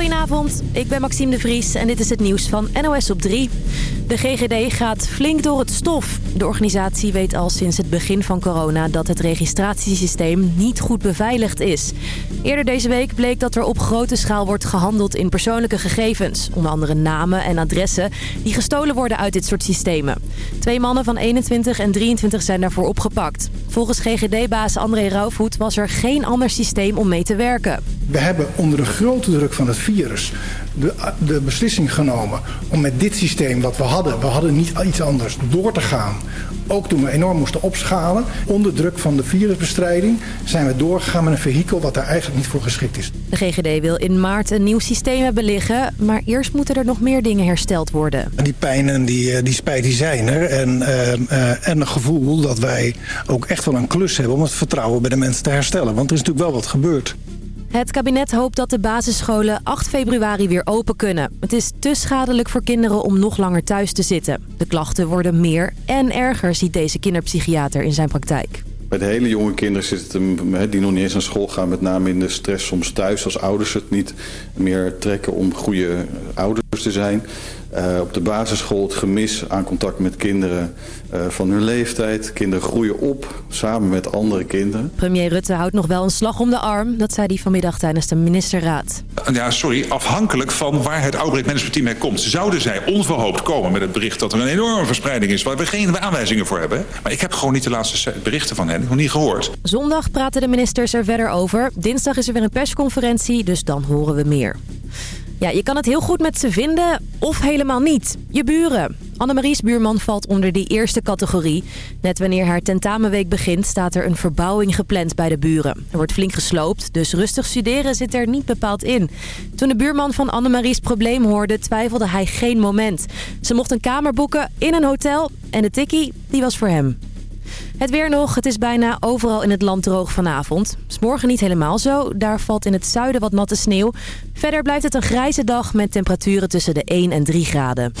Goedenavond, ik ben Maxime de Vries en dit is het nieuws van NOS op 3. De GGD gaat flink door het stof. De organisatie weet al sinds het begin van corona dat het registratiesysteem niet goed beveiligd is. Eerder deze week bleek dat er op grote schaal wordt gehandeld in persoonlijke gegevens. Onder andere namen en adressen die gestolen worden uit dit soort systemen. Twee mannen van 21 en 23 zijn daarvoor opgepakt. Volgens GGD-baas André Rauwvoet was er geen ander systeem om mee te werken. We hebben onder de grote druk van het virus de, de beslissing genomen om met dit systeem wat we hadden, we hadden niet iets anders, door te gaan. Ook toen we enorm moesten opschalen, onder druk van de virusbestrijding, zijn we doorgegaan met een vehikel wat daar eigenlijk niet voor geschikt is. De GGD wil in maart een nieuw systeem hebben liggen, maar eerst moeten er nog meer dingen hersteld worden. Die pijn en die, eh, die spijt die zijn er en, uh, uh, en een gevoel dat wij ook echt wel een klus hebben om het vertrouwen bij de mensen te herstellen. Want er is natuurlijk wel wat gebeurd. Het kabinet hoopt dat de basisscholen 8 februari weer open kunnen. Het is te schadelijk voor kinderen om nog langer thuis te zitten. De klachten worden meer en erger, ziet deze kinderpsychiater in zijn praktijk. Bij de hele jonge kinderen zit het die nog niet eens naar school gaan... met name in de stress soms thuis als ouders het niet meer trekken om goede ouders te zijn... Uh, op de basisschool het gemis aan contact met kinderen uh, van hun leeftijd. Kinderen groeien op samen met andere kinderen. Premier Rutte houdt nog wel een slag om de arm. Dat zei hij vanmiddag tijdens de ministerraad. Ja, sorry. Afhankelijk van waar het Outbreak Management Team mee komt. Zouden zij onverhoopt komen met het bericht dat er een enorme verspreiding is... waar we geen aanwijzingen voor hebben. Maar ik heb gewoon niet de laatste berichten van hen. nog niet gehoord. Zondag praten de ministers er verder over. Dinsdag is er weer een persconferentie, dus dan horen we meer. Ja, je kan het heel goed met ze vinden of helemaal niet. Je buren. Annemarie's buurman valt onder die eerste categorie. Net wanneer haar tentamenweek begint staat er een verbouwing gepland bij de buren. Er wordt flink gesloopt, dus rustig studeren zit er niet bepaald in. Toen de buurman van Annemarie's probleem hoorde, twijfelde hij geen moment. Ze mocht een kamer boeken in een hotel en de tikkie, die was voor hem. Het weer nog. Het is bijna overal in het land droog vanavond. Is morgen niet helemaal zo. Daar valt in het zuiden wat natte sneeuw. Verder blijft het een grijze dag met temperaturen tussen de 1 en 3 graden.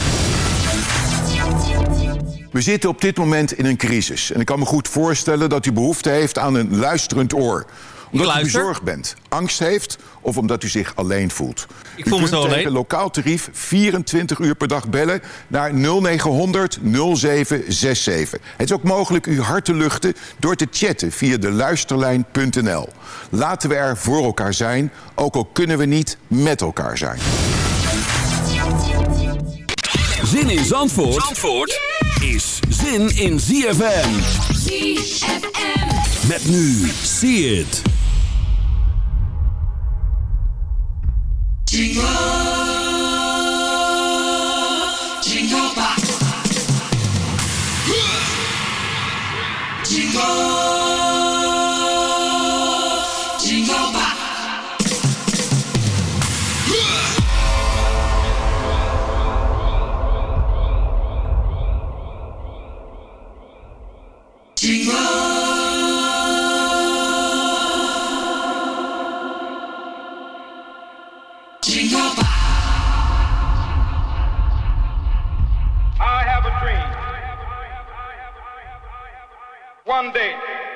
We zitten op dit moment in een crisis. En ik kan me goed voorstellen dat u behoefte heeft aan een luisterend oor omdat u bezorgd bent, angst heeft of omdat u zich alleen voelt. Ik voel me zo alleen. tegen lokaal tarief 24 uur per dag bellen naar 0900 0767. Het is ook mogelijk uw hart te luchten door te chatten via de luisterlijn.nl. Laten we er voor elkaar zijn, ook al kunnen we niet met elkaar zijn. Zin in Zandvoort, Zandvoort is zin in ZFM. ZFM. Met nu, see it. Jingle, One day.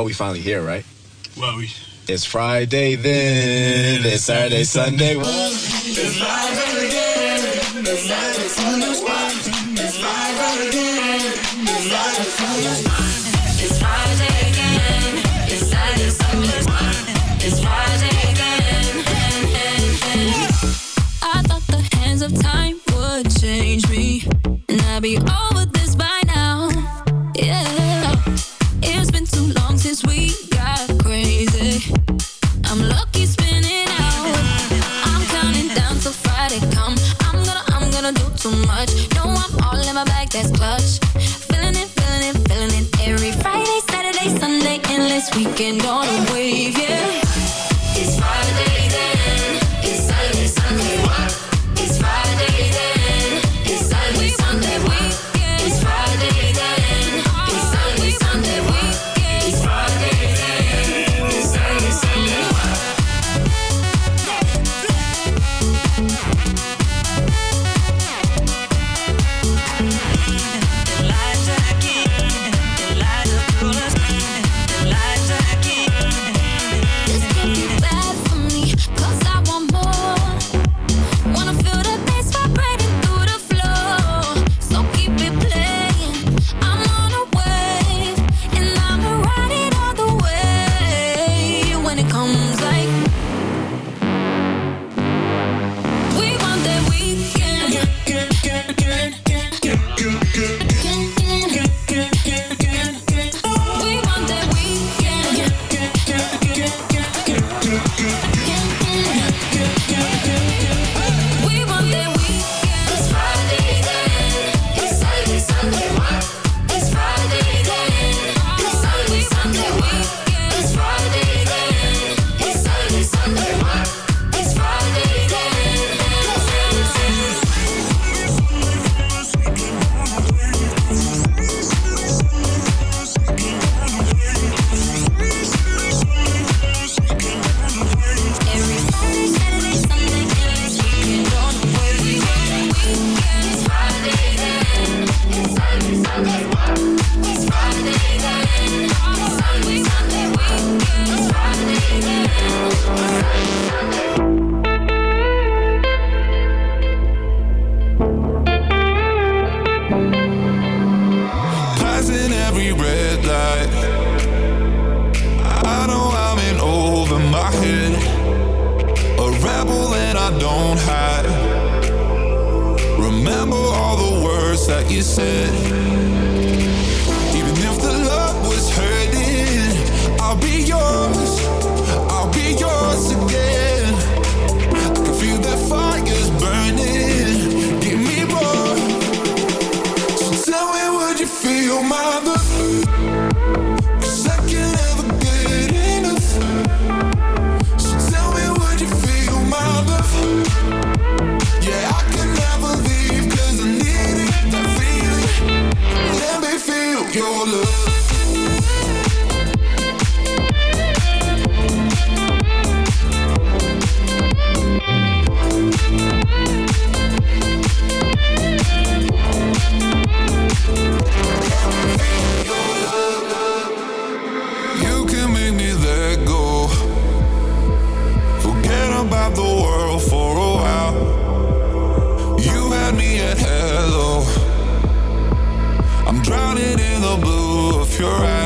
know we finally here, right? Well, we. It's Friday then. It's Saturday, Sunday. It's live again. It's live again. the world for a while. You had me at hello. I'm drowning in the blue of your eyes.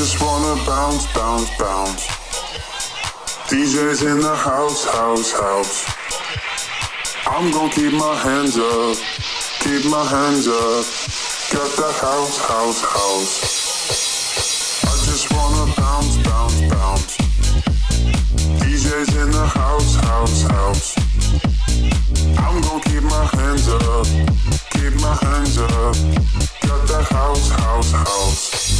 Just wanna bounce, bounce, bounce. DJs in the house, house, house. I'm gonna keep my hands up, keep my hands up. Got the house, house, house. I just wanna bounce, bounce, bounce. DJs in the house, house, house. I'm gonna keep my hands up, keep my hands up. Got the house, house, house.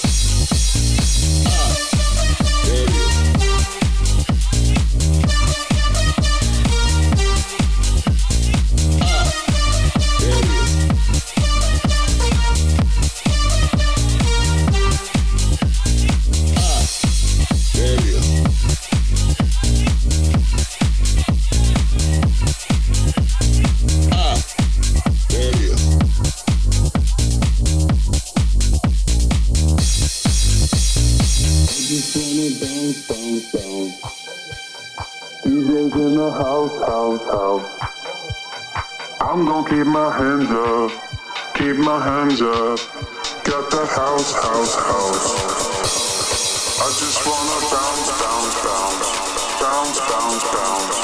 my hands up, keep my hands up. Got that house, house, house. I just wanna bounce, bounce, bounce. Bounce, bounce, bounce.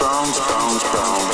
Bounce, bounce, bounce. Bounce,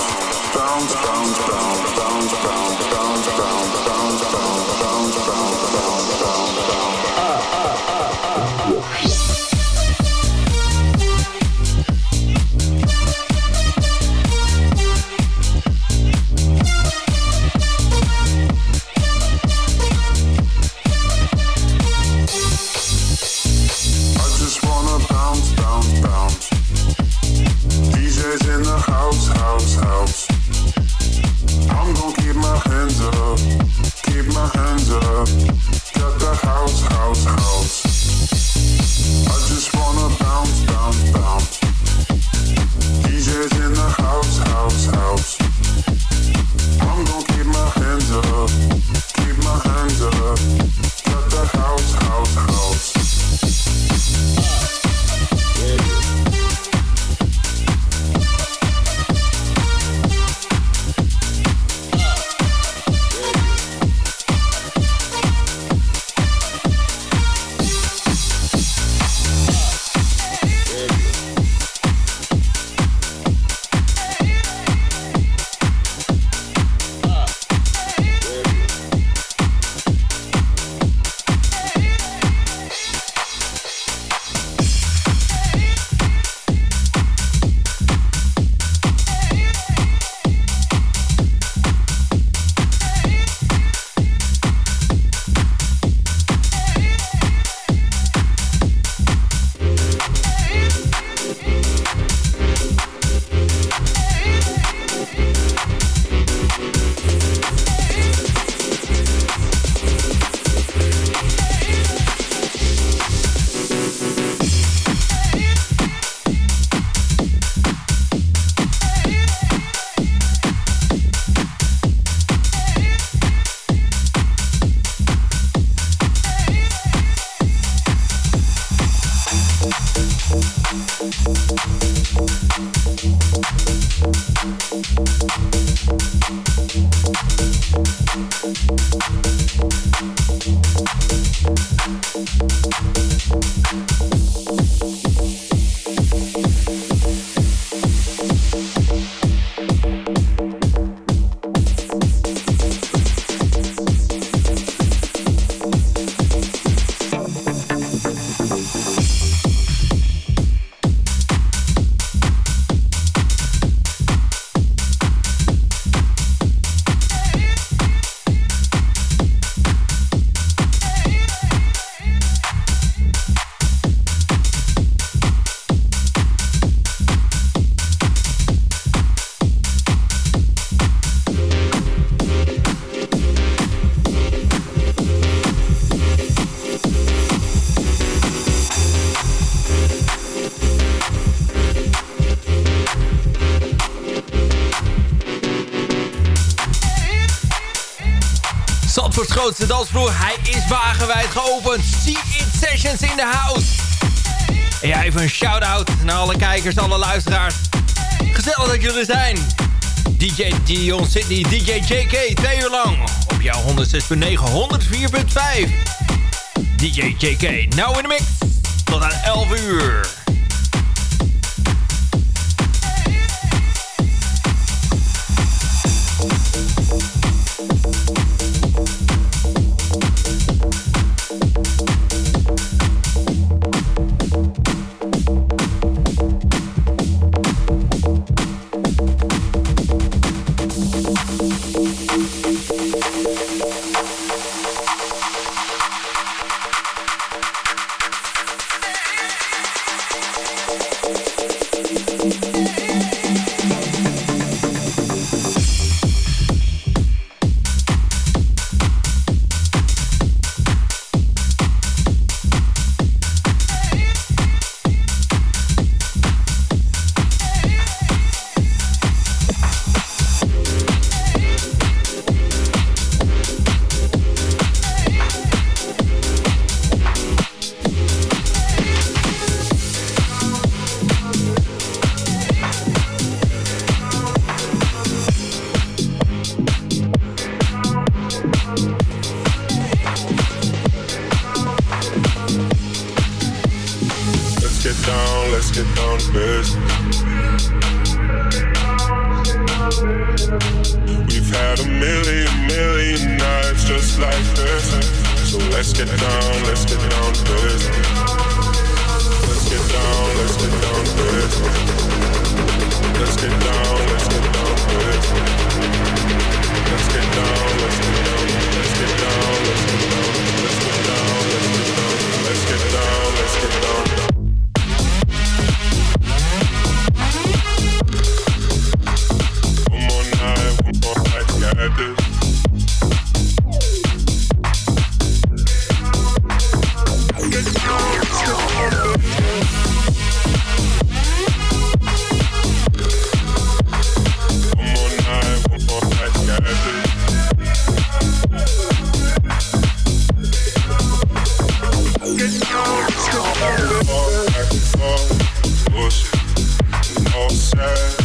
Grootste dansvloer, hij is wagenwijd geopend. See it Sessions in the house. En ja, even een shout-out naar alle kijkers, alle luisteraars. Gezellig dat jullie er zijn. DJ Dion Sydney, DJ JK, twee uur lang. Op jouw 106.9, 104.5. DJ JK, nou in de mix. Tot aan 11 uur. All that was, sad.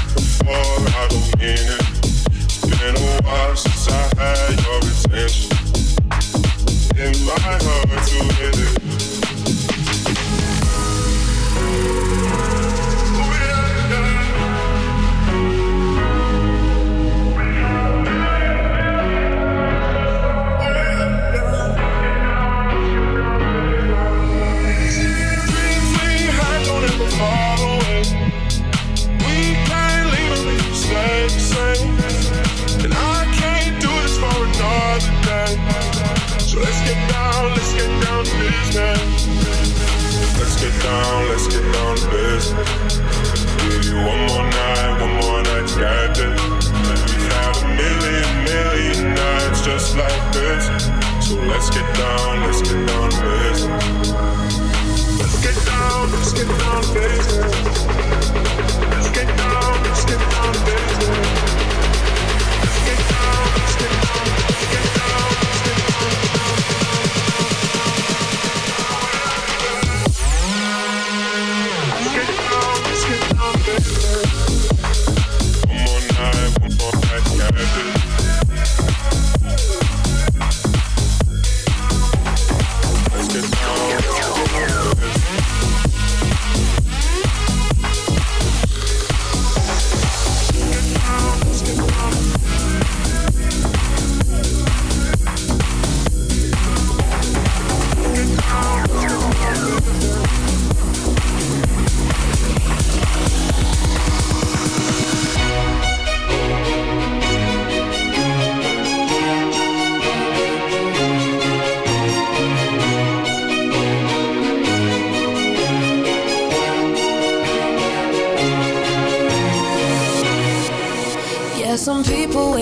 Let's get down, let's get down business. Let's get down, let's get down to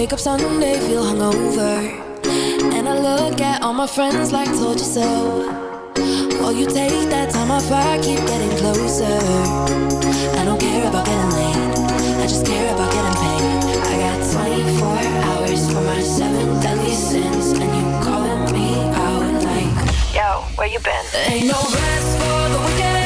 wake up Sunday, feel hungover. And I look at all my friends like told you so. While you take that time off, I keep getting closer. I don't care about getting late, I just care about getting paid. I got 24 hours for my seven deadly sins, and you calling me out like, Yo, where you been? Ain't no rest for the weekend.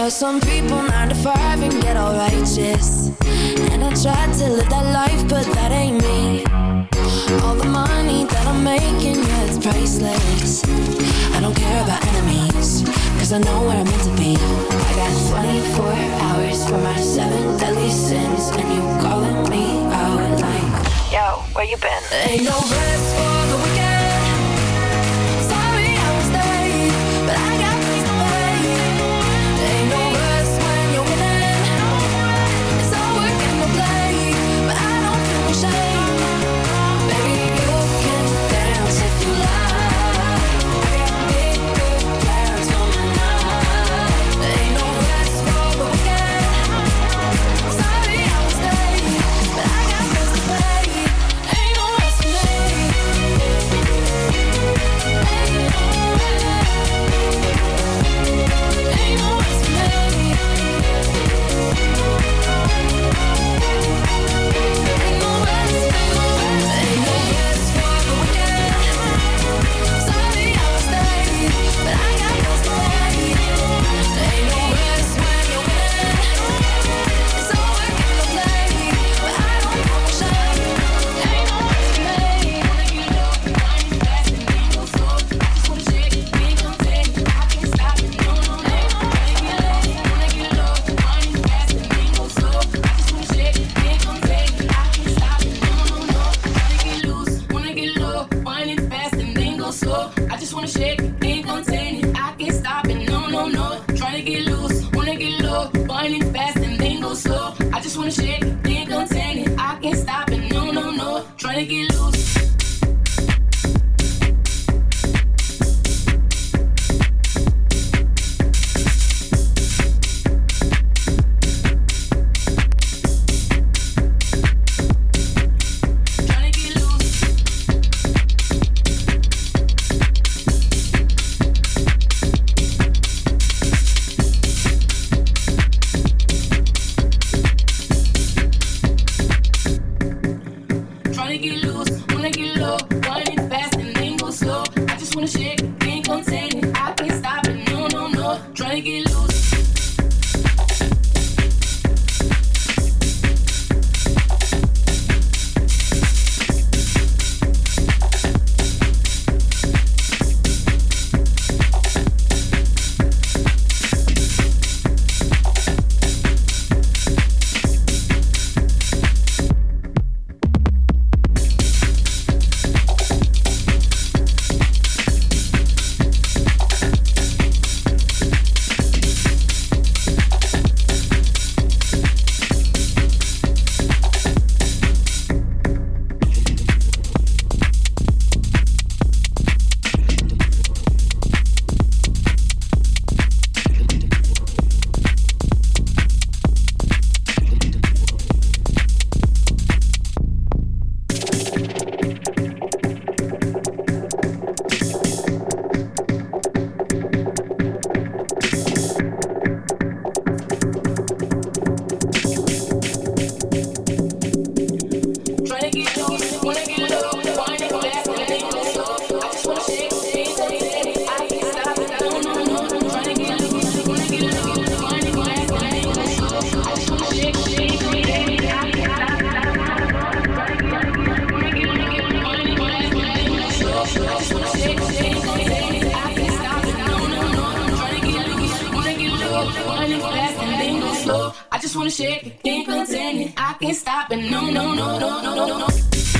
Yeah, some people nine to five and get all righteous. And I tried to live that life, but that ain't me. All the money that I'm making, yeah, it's priceless. I don't care about enemies, cause I know where I'm meant to be. I got 24 hours for my seven deadly sins, and you calling me out like, Yo, where you been? Ain't no rest for fast and then go slow. I just wanna shake it, can't contain it. I can't stop it, no, no, no, no, no, no, no.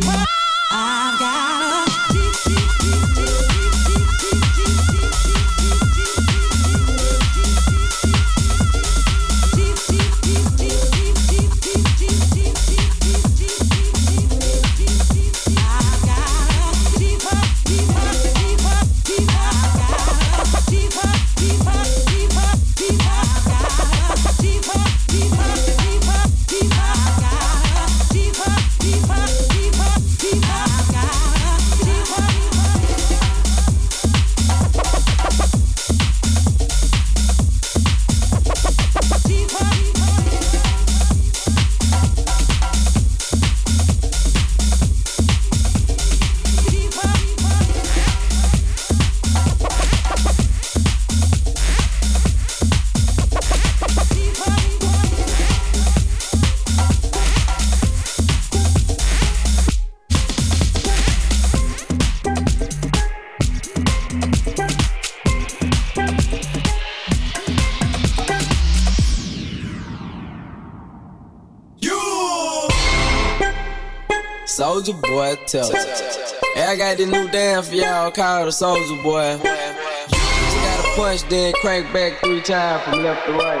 people. Boy, tell. Hey, I got this new dance for y'all called the Soldier boy. You gotta punch, then crank back three times from left to right.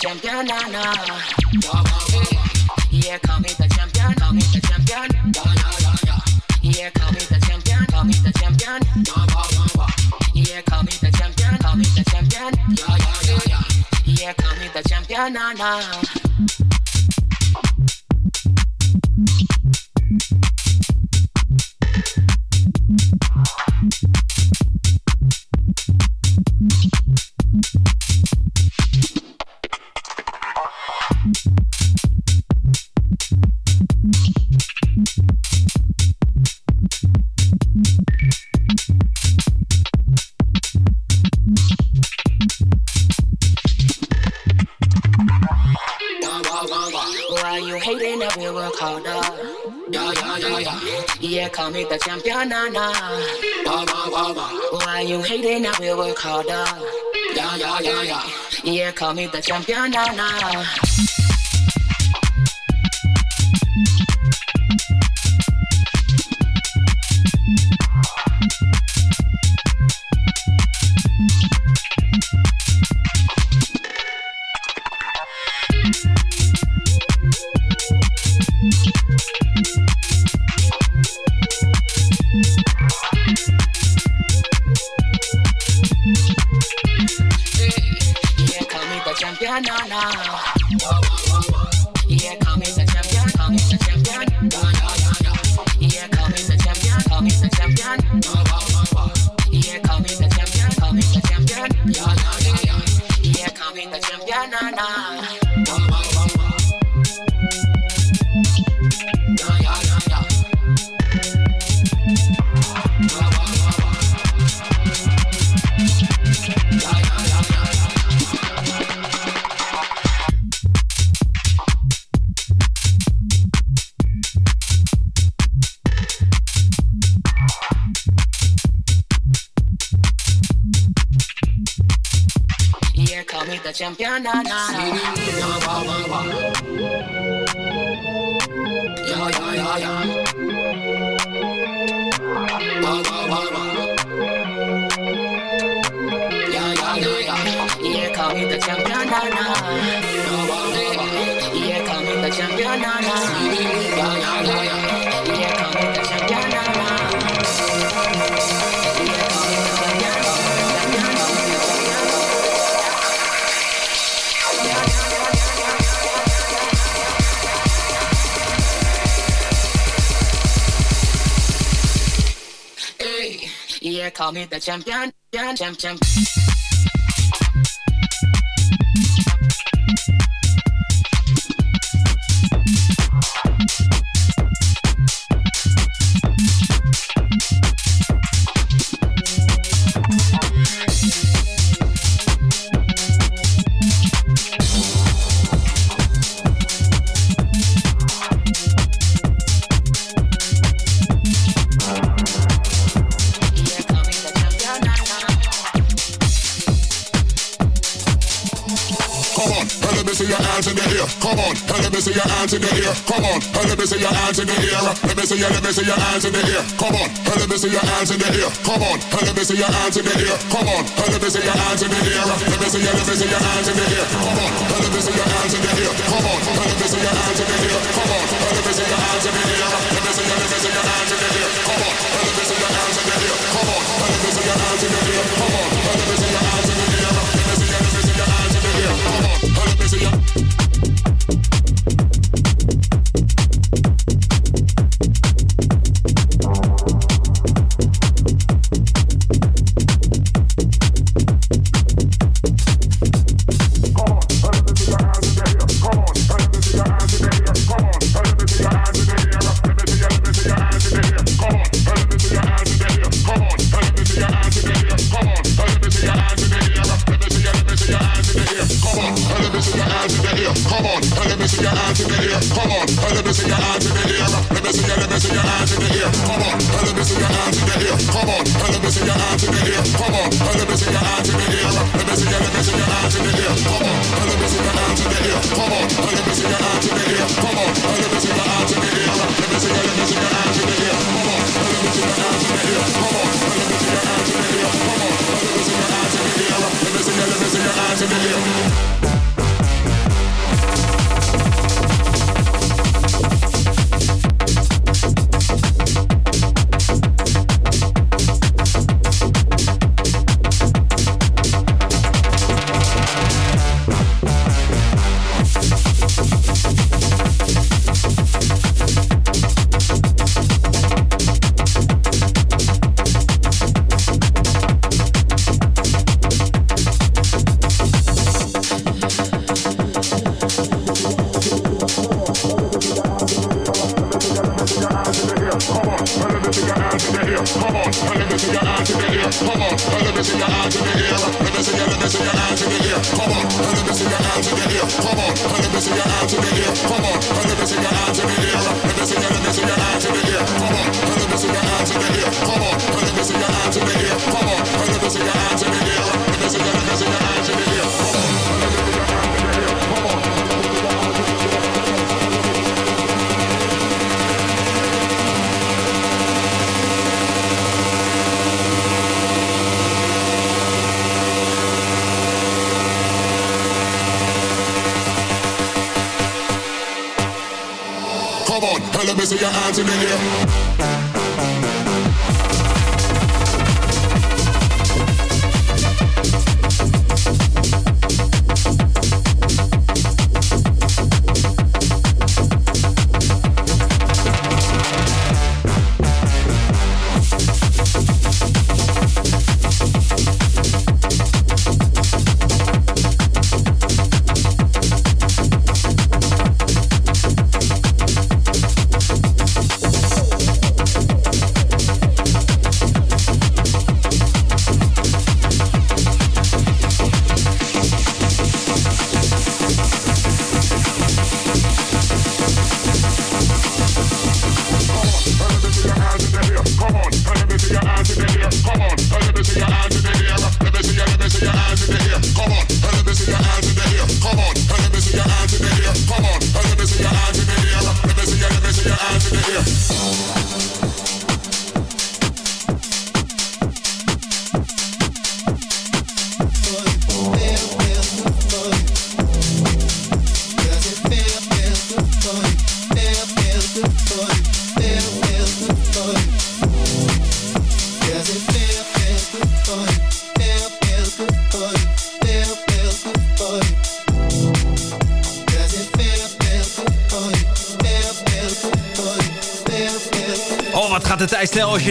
champion, no, no. Yeah, call me the champion, call me champion. Champion, champion. Champion, champion. Champion. call me the champion now. now. Yeah, nah, nah. Call me the champion, champion, champion. See your hands in the air. Come on, let me see your hands in the air. Let me see your, let me see your hands in the air. Come on, let me see your hands in the air. Come on, let me see your hands in the air. Come on, let me see your hands in the air. Let me see your, let me see your hands in the air. Come on, let me see your hands in the air. Come on, let me see your hands in the air. Come on, let me see your hands in the air. Let me see your, let me see your hands in the air. Come on, let me see your hands in the air. Come on, let me see your hands in the air. Come on, let me see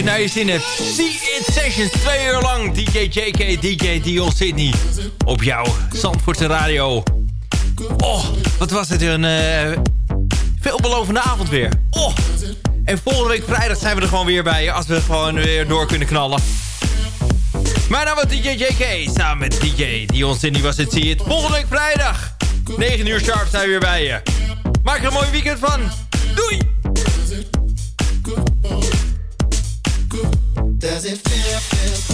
je naar je zin hebt. See It Sessions, twee uur lang. DJ JK, DJ Dion Sydney. Op jouw Zandvoortse radio. Oh, wat was het een eh, veelbelovende avond weer. Oh, en volgende week vrijdag zijn we er gewoon weer bij. Als we gewoon weer door kunnen knallen. Mijn naam was DJ JK. Samen met DJ Dion Sydney was het See It. Volgende week vrijdag. 9 uur sharp zijn we weer bij je. Maak er een mooi weekend van. Doei! Does it feel, feel